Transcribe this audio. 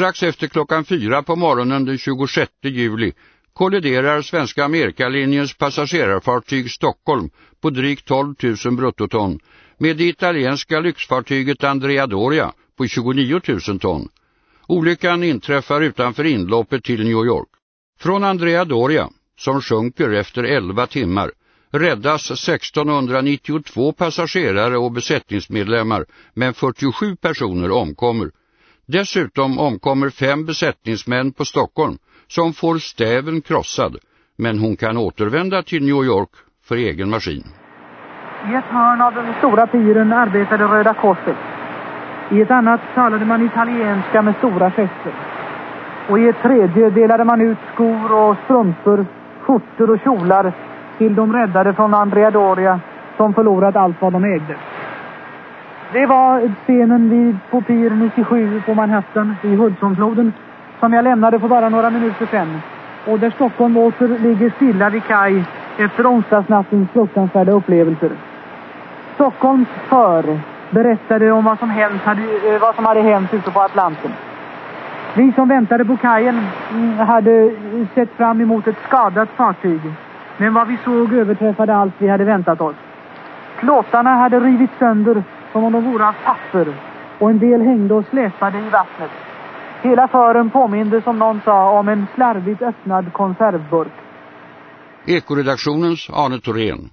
Strax efter klockan fyra på morgonen den 26 juli kolliderar Svenska Amerikalinjens passagerarfartyg Stockholm på drygt 12 000 bruttoton med det italienska lyxfartyget Andrea Doria på 29 000 ton. Olyckan inträffar utanför inloppet till New York. Från Andrea Doria, som sjunker efter 11 timmar, räddas 1692 passagerare och besättningsmedlemmar men 47 personer omkommer. Dessutom omkommer fem besättningsmän på Stockholm som får stäven krossad men hon kan återvända till New York för egen maskin. I ett hörn av den stora piren arbetade Röda Korset. I ett annat talade man italienska med stora gester. Och i ett tredje delade man ut skor och strumpor, skjortor och kjolar till de räddade från Andrea Doria som förlorat allt vad de ägde. Det var scenen vid på pier 97 på Manhattan i Hudsonfloden som jag lämnade för bara några minuter sedan och där Stockholm åter ligger stilla vid kaj efter onsdagsnattens fruktansvärda upplevelser. Stockholms för berättade om vad som, hänt, hade, eh, vad som hade hänt ute på Atlanten. Vi som väntade på kajen mm, hade sett fram emot ett skadat fartyg. Men vad vi såg överträffade allt vi hade väntat oss. Plåtarna hade rivits sönder som om de vore av papper och en del hängde och släpade i vattnet. Hela fören påminde som någon sa om en slarvigt öppnad konservburk. Ekoredaktionens Arne Thorén